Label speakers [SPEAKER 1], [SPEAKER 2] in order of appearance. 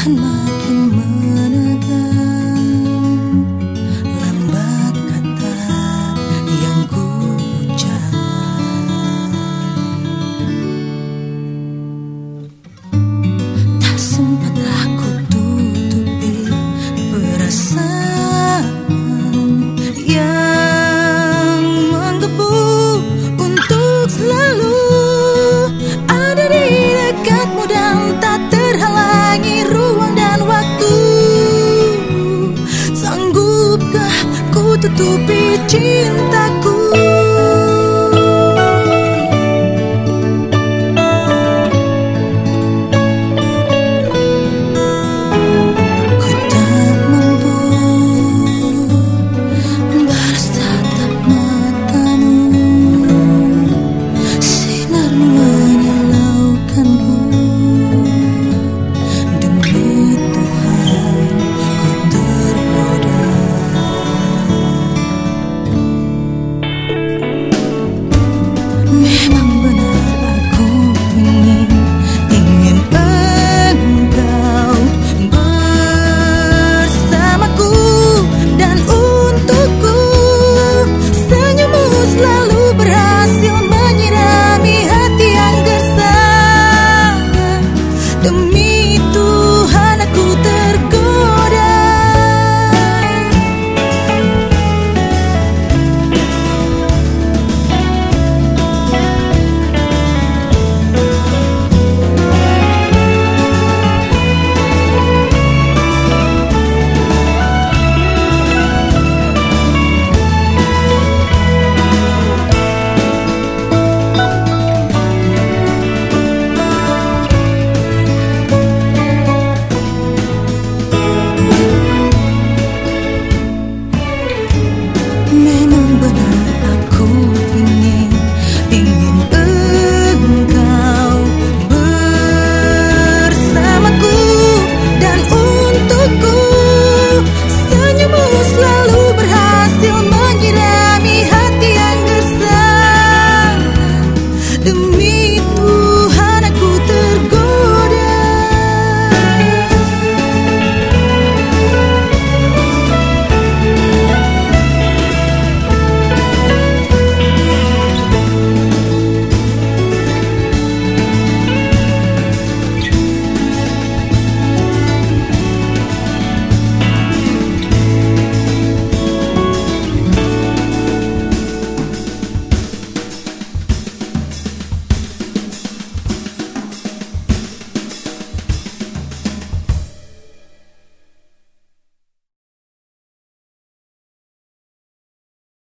[SPEAKER 1] 한 tutupi cintaku